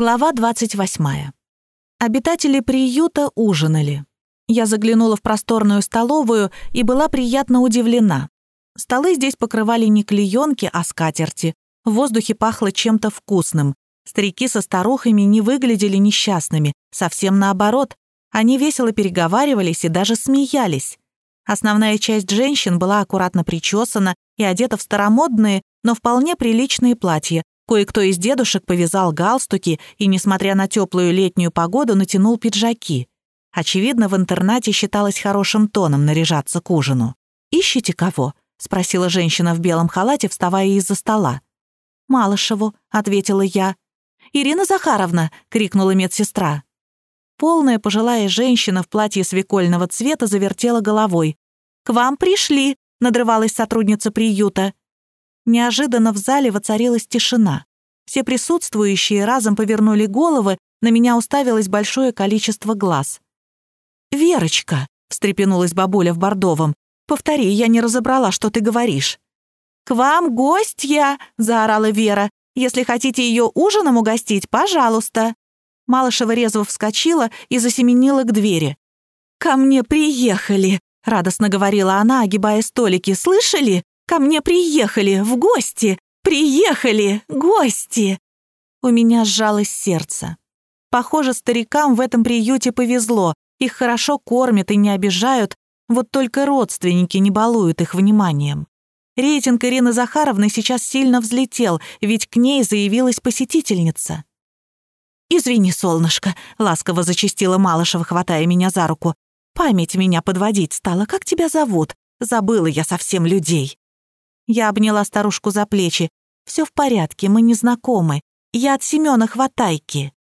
Глава 28. Обитатели приюта ужинали. Я заглянула в просторную столовую и была приятно удивлена. Столы здесь покрывали не клеенки, а скатерти. В воздухе пахло чем-то вкусным. Старики со старухами не выглядели несчастными, совсем наоборот. Они весело переговаривались и даже смеялись. Основная часть женщин была аккуратно причесана и одета в старомодные, но вполне приличные платья, Кое-кто из дедушек повязал галстуки и, несмотря на теплую летнюю погоду, натянул пиджаки. Очевидно, в интернате считалось хорошим тоном наряжаться к ужину. «Ищете кого?» — спросила женщина в белом халате, вставая из-за стола. «Малышеву», — ответила я. «Ирина Захаровна!» — крикнула медсестра. Полная пожилая женщина в платье свекольного цвета завертела головой. «К вам пришли!» — надрывалась сотрудница приюта. Неожиданно в зале воцарилась тишина. Все присутствующие разом повернули головы, на меня уставилось большое количество глаз. «Верочка», — встрепенулась бабуля в бордовом, — «повтори, я не разобрала, что ты говоришь». «К вам гостья!» — заорала Вера. «Если хотите ее ужином угостить, пожалуйста». Малышева резво вскочила и засеменила к двери. «Ко мне приехали!» — радостно говорила она, огибая столики. «Слышали? Ко мне приехали, в гости! Приехали, гости!» У меня сжалось сердце. Похоже, старикам в этом приюте повезло. Их хорошо кормят и не обижают, вот только родственники не балуют их вниманием. Рейтинг Ирины Захаровны сейчас сильно взлетел, ведь к ней заявилась посетительница. «Извини, солнышко», — ласково зачастила Малышева, хватая меня за руку. «Память меня подводить стала. Как тебя зовут? Забыла я совсем людей». Я обняла старушку за плечи. «Все в порядке, мы не знакомы. Я от Семёна Хватайки».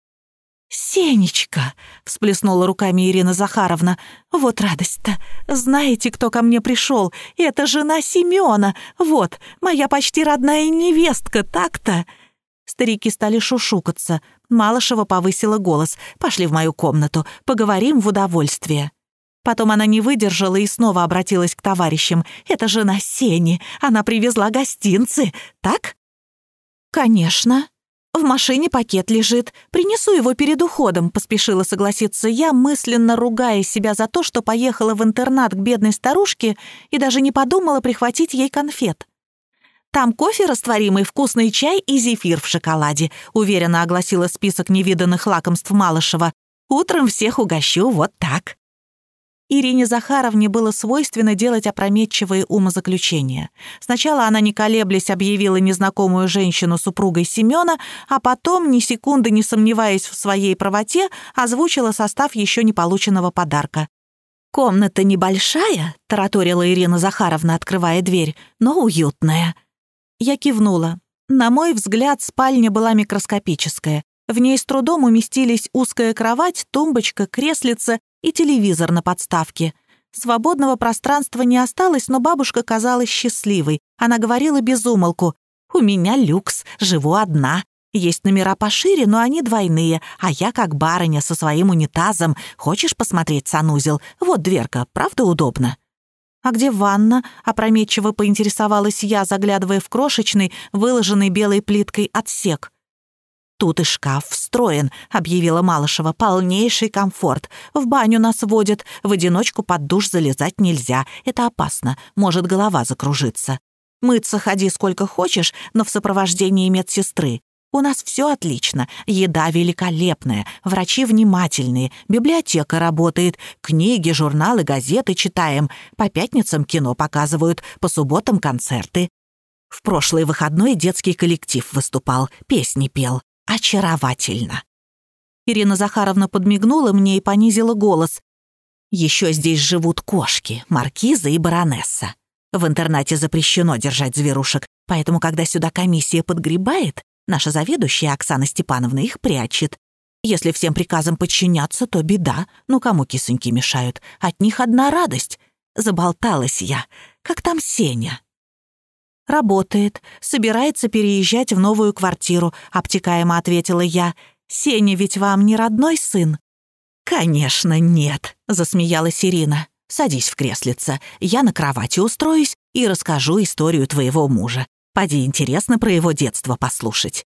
«Сенечка!» — всплеснула руками Ирина Захаровна. «Вот радость-то! Знаете, кто ко мне пришел? Это жена Семёна! Вот, моя почти родная невестка, так-то!» Старики стали шушукаться. Малышева повысила голос. «Пошли в мою комнату, поговорим в удовольствие». Потом она не выдержала и снова обратилась к товарищам. «Это жена Сени. Она привезла гостинцы, так?» «Конечно. В машине пакет лежит. Принесу его перед уходом», — поспешила согласиться я, мысленно ругая себя за то, что поехала в интернат к бедной старушке и даже не подумала прихватить ей конфет. «Там кофе растворимый, вкусный чай и зефир в шоколаде», — уверенно огласила список невиданных лакомств Малышева. «Утром всех угощу вот так». Ирине Захаровне было свойственно делать опрометчивые умозаключения. Сначала она, не колеблясь, объявила незнакомую женщину супругой Семёна, а потом, ни секунды не сомневаясь в своей правоте, озвучила состав еще не полученного подарка. «Комната небольшая», — тараторила Ирина Захаровна, открывая дверь, «но уютная». Я кивнула. На мой взгляд, спальня была микроскопическая. В ней с трудом уместились узкая кровать, тумбочка, креслица и телевизор на подставке. Свободного пространства не осталось, но бабушка казалась счастливой. Она говорила без умолку. «У меня люкс, живу одна. Есть номера пошире, но они двойные, а я как барыня со своим унитазом. Хочешь посмотреть санузел? Вот дверка, правда удобно?» «А где ванна?» — опрометчиво поинтересовалась я, заглядывая в крошечный, выложенный белой плиткой отсек. «Тут и шкаф встроен», — объявила Малышева. «Полнейший комфорт. В баню нас водят. В одиночку под душ залезать нельзя. Это опасно. Может голова закружиться. Мыться ходи сколько хочешь, но в сопровождении медсестры. У нас все отлично. Еда великолепная, врачи внимательные, библиотека работает, книги, журналы, газеты читаем. По пятницам кино показывают, по субботам концерты. В прошлый выходной детский коллектив выступал, песни пел очаровательно. Ирина Захаровна подмигнула мне и понизила голос. Еще здесь живут кошки, маркиза и баронесса. В интернате запрещено держать зверушек, поэтому, когда сюда комиссия подгребает, наша заведующая Оксана Степановна их прячет. Если всем приказам подчиняться, то беда. Ну, кому кисоньки мешают? От них одна радость. Заболталась я. Как там Сеня? «Работает. Собирается переезжать в новую квартиру», — обтекаемо ответила я. «Сеня ведь вам не родной сын?» «Конечно, нет», — засмеялась Ирина. «Садись в креслице. Я на кровати устроюсь и расскажу историю твоего мужа. Поди интересно про его детство послушать».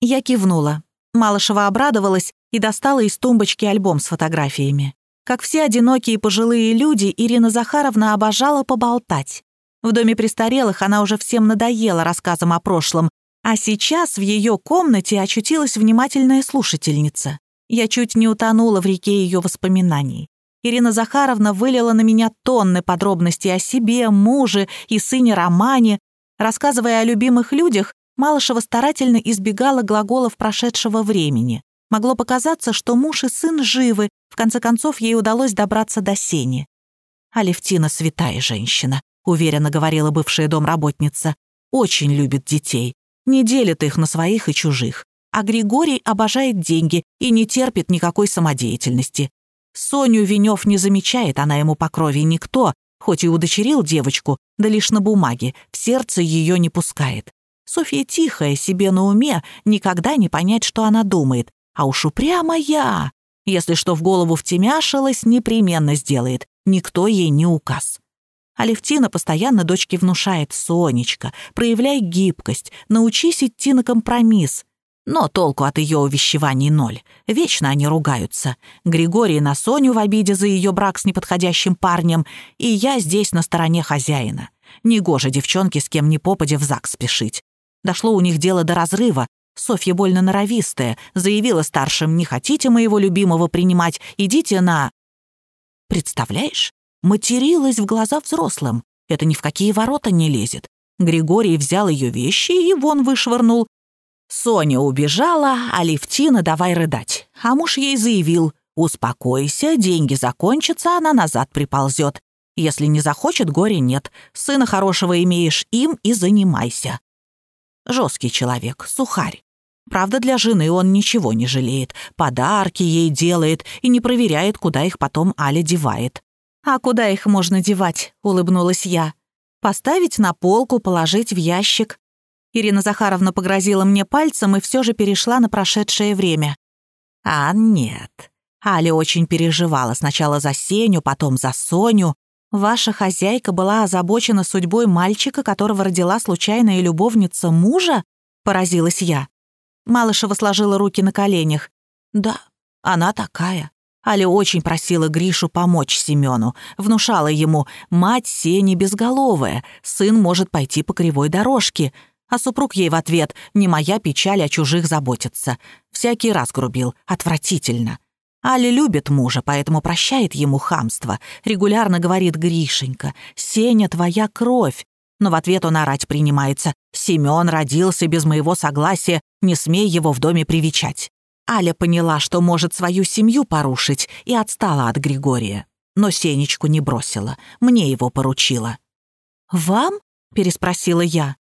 Я кивнула. Малышева обрадовалась и достала из тумбочки альбом с фотографиями. Как все одинокие пожилые люди, Ирина Захаровна обожала поболтать. В доме престарелых она уже всем надоела рассказом о прошлом, а сейчас в ее комнате очутилась внимательная слушательница. Я чуть не утонула в реке ее воспоминаний. Ирина Захаровна вылила на меня тонны подробностей о себе, муже и сыне Романе. Рассказывая о любимых людях, Малышева старательно избегала глаголов прошедшего времени. Могло показаться, что муж и сын живы, в конце концов ей удалось добраться до Сени. «Алевтина святая женщина», — уверенно говорила бывшая домработница. «Очень любит детей, не делит их на своих и чужих. А Григорий обожает деньги и не терпит никакой самодеятельности. Соню Венев не замечает, она ему по крови никто, хоть и удочерил девочку, да лишь на бумаге, в сердце ее не пускает. Софья тихая, себе на уме, никогда не понять, что она думает. А уж упрямая. Если что в голову втемяшилась, непременно сделает. Никто ей не указ. Алевтина постоянно дочке внушает «Сонечка, проявляй гибкость, научись идти на компромисс». Но толку от ее увещеваний ноль. Вечно они ругаются. Григорий на Соню в обиде за ее брак с неподходящим парнем, и я здесь на стороне хозяина. Негоже девчонке с кем ни попадя в ЗАГС спешить. Дошло у них дело до разрыва. Софья больно норовистая, заявила старшим, не хотите моего любимого принимать, идите на... Представляешь? Материлась в глаза взрослым. Это ни в какие ворота не лезет. Григорий взял ее вещи и вон вышвырнул. Соня убежала, а Левтина давай рыдать. А муж ей заявил, успокойся, деньги закончатся, она назад приползет. Если не захочет, горе нет. Сына хорошего имеешь, им и занимайся. Жесткий человек, сухарь. Правда, для жены он ничего не жалеет, подарки ей делает и не проверяет, куда их потом Аля девает. «А куда их можно девать?» — улыбнулась я. «Поставить на полку, положить в ящик». Ирина Захаровна погрозила мне пальцем и все же перешла на прошедшее время. «А нет». Аля очень переживала сначала за Сеню, потом за Соню. Ваша хозяйка была озабочена судьбой мальчика, которого родила случайная любовница мужа?» — поразилась я. Малышева сложила руки на коленях. «Да, она такая. Аля очень просила Гришу помочь Семену, внушала ему «мать Сени безголовая, сын может пойти по кривой дорожке», а супруг ей в ответ «не моя печаль, о чужих заботиться». Всякий раз грубил, отвратительно. Аля любит мужа, поэтому прощает ему хамство. Регулярно говорит Гришенька, «Сеня, твоя кровь». Но в ответ он орать принимается. «Семен родился без моего согласия, не смей его в доме привечать». Аля поняла, что может свою семью порушить, и отстала от Григория. Но Сенечку не бросила, мне его поручила. «Вам?» — переспросила я.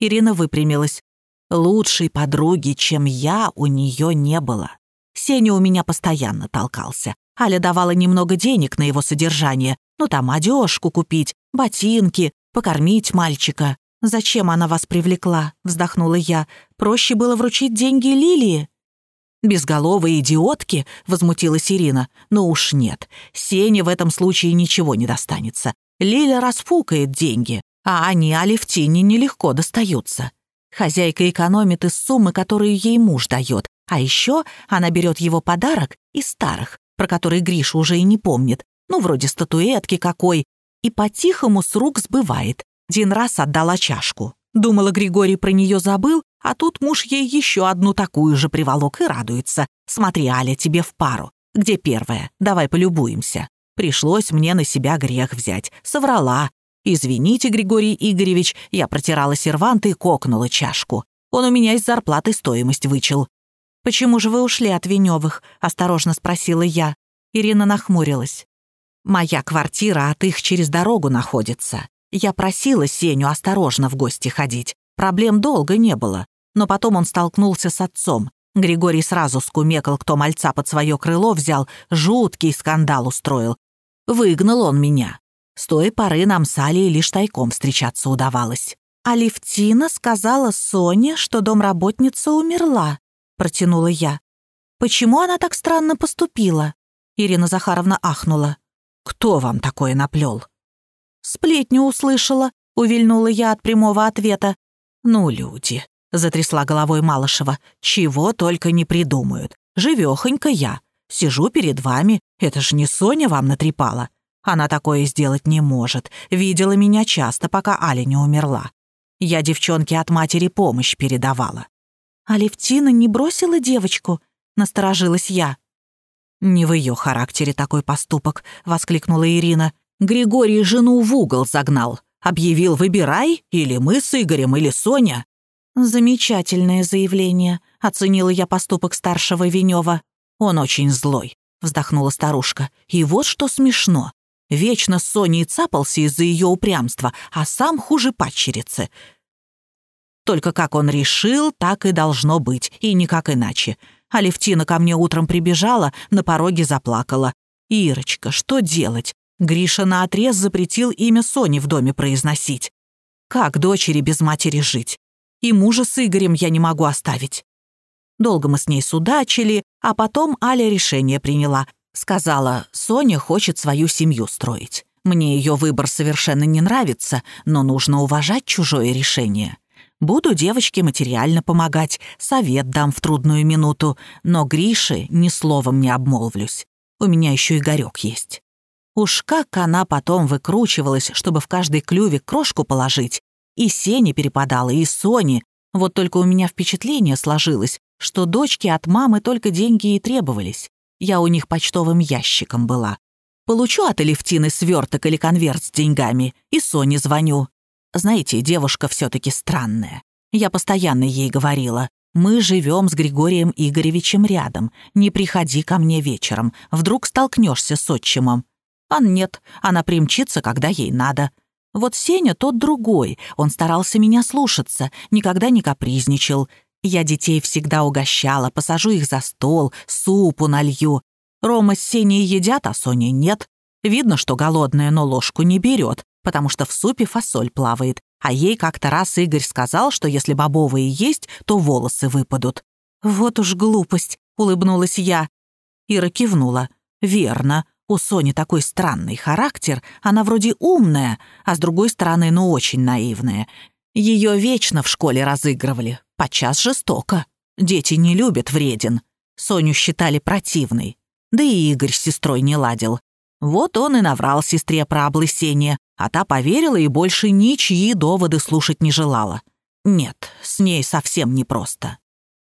Ирина выпрямилась. «Лучшей подруги, чем я, у нее не было. Сеня у меня постоянно толкался. Аля давала немного денег на его содержание. Ну там одежку купить, ботинки, покормить мальчика. «Зачем она вас привлекла?» — вздохнула я. «Проще было вручить деньги Лилии». «Безголовые идиотки?» — возмутилась Ирина. «Ну уж нет. Сене в этом случае ничего не достанется. Лиля распукает деньги, а они Алевтине нелегко достаются. Хозяйка экономит из суммы, которую ей муж дает, а еще она берет его подарок из старых, про которые Гриша уже и не помнит, ну, вроде статуэтки какой, и по-тихому с рук сбывает. Один раз отдала чашку. Думала, Григорий про нее забыл, а тут муж ей еще одну такую же приволок и радуется. «Смотри, Аля, тебе в пару. Где первая? Давай полюбуемся». Пришлось мне на себя грех взять. Соврала. «Извините, Григорий Игоревич, я протирала сервант и кокнула чашку. Он у меня из зарплаты стоимость вычел. «Почему же вы ушли от Венёвых?» — осторожно спросила я. Ирина нахмурилась. «Моя квартира от их через дорогу находится. Я просила Сеню осторожно в гости ходить. Проблем долго не было. Но потом он столкнулся с отцом. Григорий сразу скумекал, кто мальца под свое крыло взял, жуткий скандал устроил. Выгнал он меня. С той поры нам с Алией лишь тайком встречаться удавалось. А Левтина сказала Соне, что домработница умерла протянула я. «Почему она так странно поступила?» Ирина Захаровна ахнула. «Кто вам такое наплел?» «Сплетню услышала», — увильнула я от прямого ответа. «Ну, люди, затрясла головой Малышева. «Чего только не придумают. Живёхонька я. Сижу перед вами. Это ж не Соня вам натрепала. Она такое сделать не может. Видела меня часто, пока Аля не умерла. Я девчонке от матери помощь передавала. «А Левтина не бросила девочку?» — насторожилась я. «Не в ее характере такой поступок», — воскликнула Ирина. «Григорий жену в угол загнал. Объявил «выбирай» или мы с Игорем, или Соня». «Замечательное заявление», — оценила я поступок старшего Венева. «Он очень злой», — вздохнула старушка. «И вот что смешно. Вечно с Соней цапался из-за ее упрямства, а сам хуже падчерицы. Только как он решил, так и должно быть, и никак иначе. Алевтина ко мне утром прибежала, на пороге заплакала. «Ирочка, что делать? Гриша наотрез запретил имя Сони в доме произносить. Как дочери без матери жить? И мужа с Игорем я не могу оставить». Долго мы с ней судачили, а потом Аля решение приняла. Сказала, Соня хочет свою семью строить. Мне ее выбор совершенно не нравится, но нужно уважать чужое решение. Буду девочке материально помогать, совет дам в трудную минуту, но Грише ни словом не обмолвлюсь. У меня еще Игорек есть. Уж как она потом выкручивалась, чтобы в каждый клювик крошку положить. И Сене перепадала, и Соне. Вот только у меня впечатление сложилось, что дочке от мамы только деньги и требовались. Я у них почтовым ящиком была. Получу от Алевтины сверток или конверт с деньгами, и Соне звоню. Знаете, девушка все таки странная. Я постоянно ей говорила, мы живем с Григорием Игоревичем рядом. Не приходи ко мне вечером. Вдруг столкнешься с отчимом. А нет, она примчится, когда ей надо. Вот Сеня тот другой. Он старался меня слушаться, никогда не капризничал. Я детей всегда угощала, посажу их за стол, супу налью. Рома с Сеней едят, а Соня нет. Видно, что голодная, но ложку не берет, потому что в супе фасоль плавает. А ей как-то раз Игорь сказал, что если бобовые есть, то волосы выпадут. «Вот уж глупость», — улыбнулась я. Ира кивнула. «Верно. У Сони такой странный характер. Она вроде умная, а с другой стороны, ну очень наивная. Ее вечно в школе разыгрывали, подчас жестоко. Дети не любят вреден. Соню считали противной. Да и Игорь с сестрой не ладил. Вот он и наврал сестре про облысение, а та поверила и больше ничьи доводы слушать не желала. Нет, с ней совсем непросто.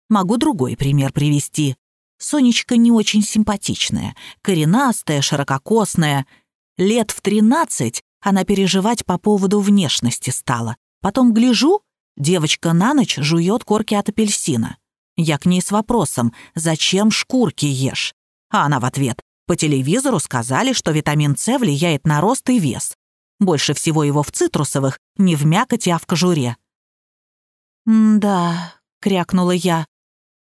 Могу другой пример привести. Сонечка не очень симпатичная, коренастая, ширококосная. Лет в тринадцать она переживать по поводу внешности стала. Потом гляжу, девочка на ночь жует корки от апельсина. Я к ней с вопросом «Зачем шкурки ешь?» А она в ответ «По телевизору сказали, что витамин С влияет на рост и вес. Больше всего его в цитрусовых, не в мякоти, а в кожуре». «Да», — крякнула я.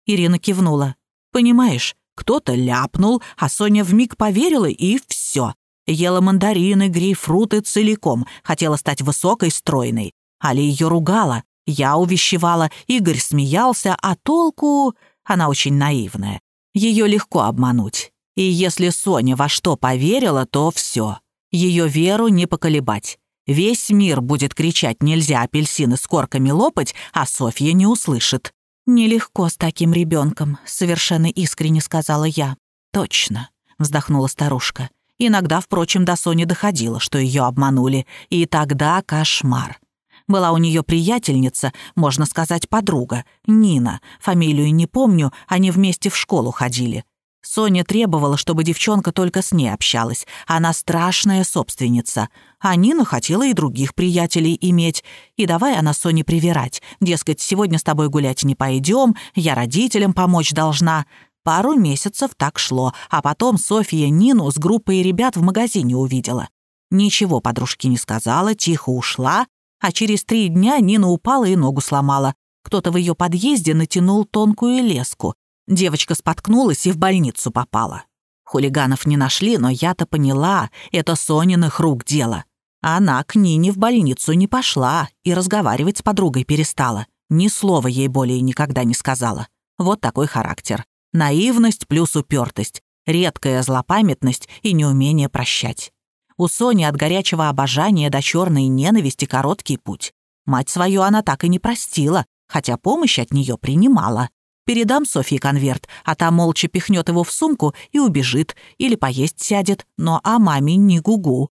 Ирина кивнула. «Понимаешь, кто-то ляпнул, а Соня вмиг поверила, и все. Ела мандарины, грейпфруты целиком, хотела стать высокой, стройной. Али ее ругала, я увещевала, Игорь смеялся, а толку... Она очень наивная. Ее легко обмануть. И если Соня во что поверила, то все. Ее веру не поколебать. Весь мир будет кричать «нельзя апельсины с корками лопать», а Софья не услышит. «Нелегко с таким ребенком», — совершенно искренне сказала я. «Точно», — вздохнула старушка. Иногда, впрочем, до Сони доходило, что ее обманули. И тогда кошмар. Была у нее приятельница, можно сказать, подруга, Нина. Фамилию не помню, они вместе в школу ходили. Соня требовала, чтобы девчонка только с ней общалась. Она страшная собственница. А Нина хотела и других приятелей иметь. И давай она Соне привирать. Дескать, сегодня с тобой гулять не пойдем, я родителям помочь должна. Пару месяцев так шло, а потом Софья Нину с группой ребят в магазине увидела. Ничего подружке не сказала, тихо ушла, а через три дня Нина упала и ногу сломала. Кто-то в ее подъезде натянул тонкую леску. Девочка споткнулась и в больницу попала. Хулиганов не нашли, но я-то поняла, это Сониных рук дело. Она к Нине в больницу не пошла и разговаривать с подругой перестала. Ни слова ей более никогда не сказала. Вот такой характер. Наивность плюс упертость, редкая злопамятность и неумение прощать. У Сони от горячего обожания до черной ненависти короткий путь. Мать свою она так и не простила, хотя помощь от нее принимала. Передам Софье конверт, а та молча пихнет его в сумку и убежит, или поесть сядет, но а маме не гугу.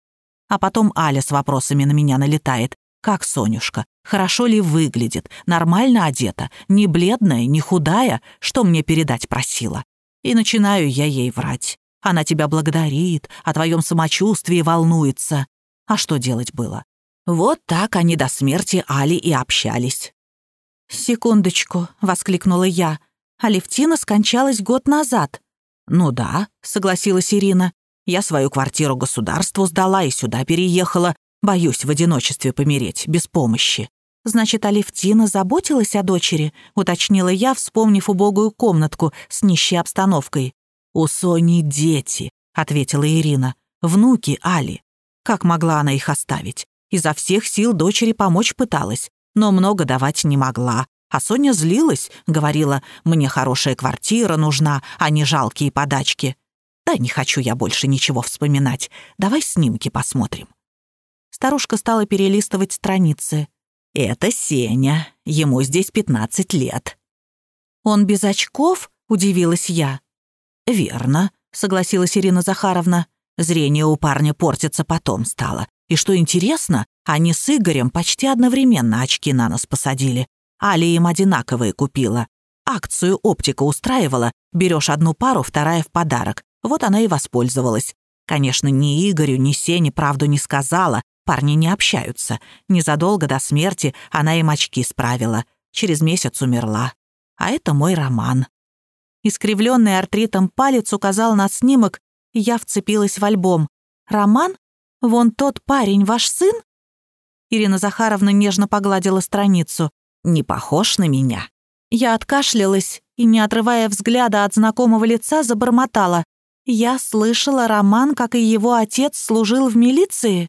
А потом Аля с вопросами на меня налетает. Как Сонюшка? Хорошо ли выглядит? Нормально одета? Не бледная, не худая? Что мне передать просила? И начинаю я ей врать. Она тебя благодарит, о твоем самочувствии волнуется. А что делать было? Вот так они до смерти Али и общались. «Секундочку», — воскликнула я. «Алевтина скончалась год назад». «Ну да», — согласилась Ирина. «Я свою квартиру государству сдала и сюда переехала. Боюсь в одиночестве помереть, без помощи». «Значит, Алевтина заботилась о дочери?» — уточнила я, вспомнив убогую комнатку с нищей обстановкой. «У Сони дети», — ответила Ирина. «Внуки Али. Как могла она их оставить? Изо всех сил дочери помочь пыталась, но много давать не могла. А Соня злилась, говорила, «Мне хорошая квартира нужна, а не жалкие подачки». «Да не хочу я больше ничего вспоминать. Давай снимки посмотрим». Старушка стала перелистывать страницы. «Это Сеня. Ему здесь 15 лет». «Он без очков?» — удивилась я. «Верно», — согласилась Ирина Захаровна. «Зрение у парня портится потом стало. И что интересно, они с Игорем почти одновременно очки на нос посадили. Али им одинаковые купила. Акцию оптика устраивала, берешь одну пару, вторая в подарок. Вот она и воспользовалась. Конечно, ни Игорю, ни Сене правду не сказала, парни не общаются. Незадолго до смерти она им очки справила. Через месяц умерла. А это мой роман. Искривленный артритом палец указал на снимок, я вцепилась в альбом. «Роман? Вон тот парень ваш сын?» Ирина Захаровна нежно погладила страницу. «Не похож на меня?» Я откашлялась и, не отрывая взгляда от знакомого лица, забормотала. «Я слышала, Роман, как и его отец, служил в милиции?»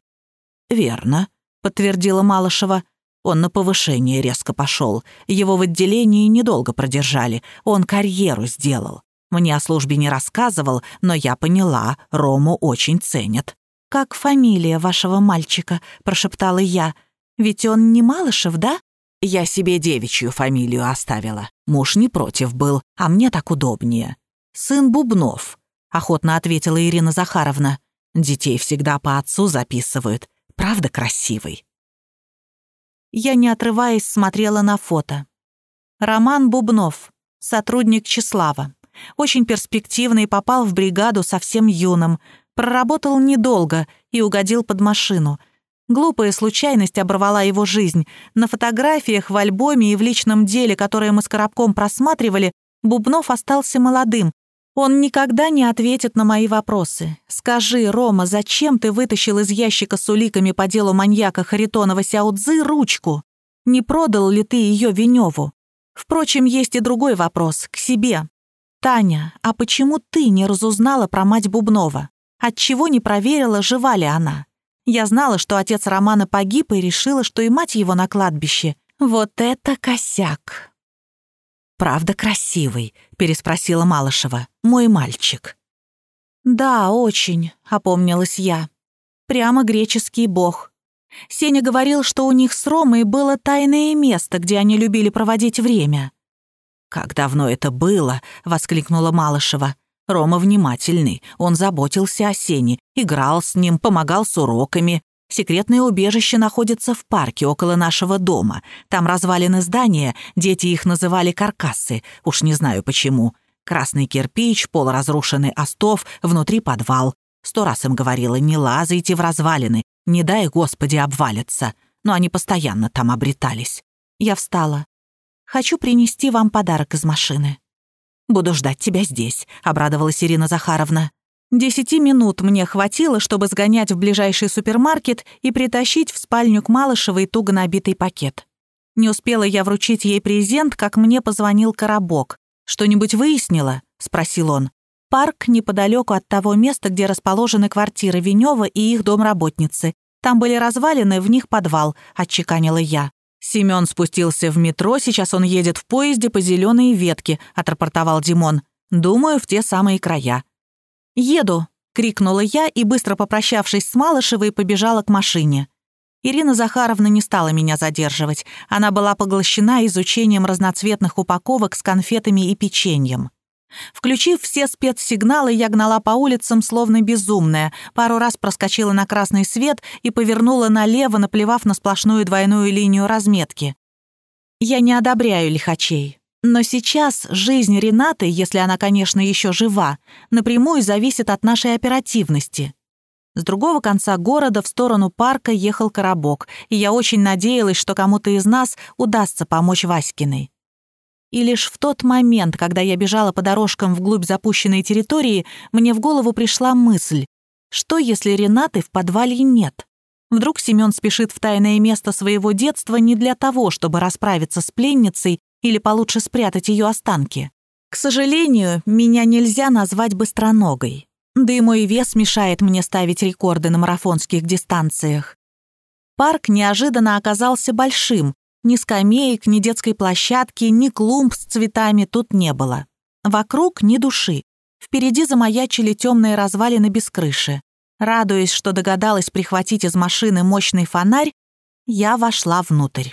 «Верно», — подтвердила Малышева. Он на повышение резко пошел. Его в отделении недолго продержали. Он карьеру сделал. Мне о службе не рассказывал, но я поняла, Рому очень ценят. «Как фамилия вашего мальчика?» — прошептала я. «Ведь он не Малышев, да?» Я себе девичью фамилию оставила. Муж не против был, а мне так удобнее. «Сын Бубнов», — охотно ответила Ирина Захаровна. «Детей всегда по отцу записывают. Правда красивый?» Я, не отрываясь, смотрела на фото. Роман Бубнов, сотрудник Числава. Очень перспективный, попал в бригаду совсем юным. Проработал недолго и угодил под машину. Глупая случайность оборвала его жизнь. На фотографиях, в альбоме и в личном деле, которые мы с Коробком просматривали, Бубнов остался молодым, он никогда не ответит на мои вопросы. Скажи, Рома, зачем ты вытащил из ящика с уликами по делу маньяка Харитонова Сяудзы ручку? Не продал ли ты ее Веневу? Впрочем, есть и другой вопрос, к себе. Таня, а почему ты не разузнала про мать Бубнова? Отчего не проверила, жива ли она? Я знала, что отец Романа погиб и решила, что и мать его на кладбище. Вот это косяк. «Правда красивый?» — переспросила Малышева. «Мой мальчик». «Да, очень», — опомнилась я. «Прямо греческий бог». Сеня говорил, что у них с Ромой было тайное место, где они любили проводить время. «Как давно это было!» — воскликнула Малышева. Рома внимательный, он заботился о Сене, играл с ним, помогал с уроками. Секретное убежище находится в парке около нашего дома. Там развалины здания, дети их называли каркасы, уж не знаю почему. Красный кирпич, полуразрушенный остов, внутри подвал. Сто раз им говорила, не лазайте в развалины, не дай, Господи, обвалиться. Но они постоянно там обретались. Я встала. «Хочу принести вам подарок из машины». «Буду ждать тебя здесь», — обрадовалась Ирина Захаровна. Десяти минут мне хватило, чтобы сгонять в ближайший супермаркет и притащить в спальню к Малышевой туго набитый пакет. Не успела я вручить ей презент, как мне позвонил Коробок. «Что-нибудь выяснила?» — спросил он. «Парк неподалеку от того места, где расположены квартиры Венева и их домработницы. Там были развалины, в них подвал», — отчеканила я. Семён спустился в метро, сейчас он едет в поезде по зеленой ветке», — отрапортовал Димон. «Думаю, в те самые края». «Еду!» — крикнула я и, быстро попрощавшись с Малышевой, побежала к машине. Ирина Захаровна не стала меня задерживать. Она была поглощена изучением разноцветных упаковок с конфетами и печеньем. Включив все спецсигналы, я гнала по улицам, словно безумная, пару раз проскочила на красный свет и повернула налево, наплевав на сплошную двойную линию разметки. Я не одобряю лихачей. Но сейчас жизнь Ренаты, если она, конечно, еще жива, напрямую зависит от нашей оперативности. С другого конца города в сторону парка ехал коробок, и я очень надеялась, что кому-то из нас удастся помочь Васькиной. И лишь в тот момент, когда я бежала по дорожкам вглубь запущенной территории, мне в голову пришла мысль, что если Ренаты в подвале нет? Вдруг Семён спешит в тайное место своего детства не для того, чтобы расправиться с пленницей или получше спрятать ее останки. К сожалению, меня нельзя назвать быстроногой. Да и мой вес мешает мне ставить рекорды на марафонских дистанциях. Парк неожиданно оказался большим. Ни скамеек, ни детской площадки, ни клумб с цветами тут не было. Вокруг ни души. Впереди замаячили темные развалины без крыши. Радуясь, что догадалась прихватить из машины мощный фонарь, я вошла внутрь.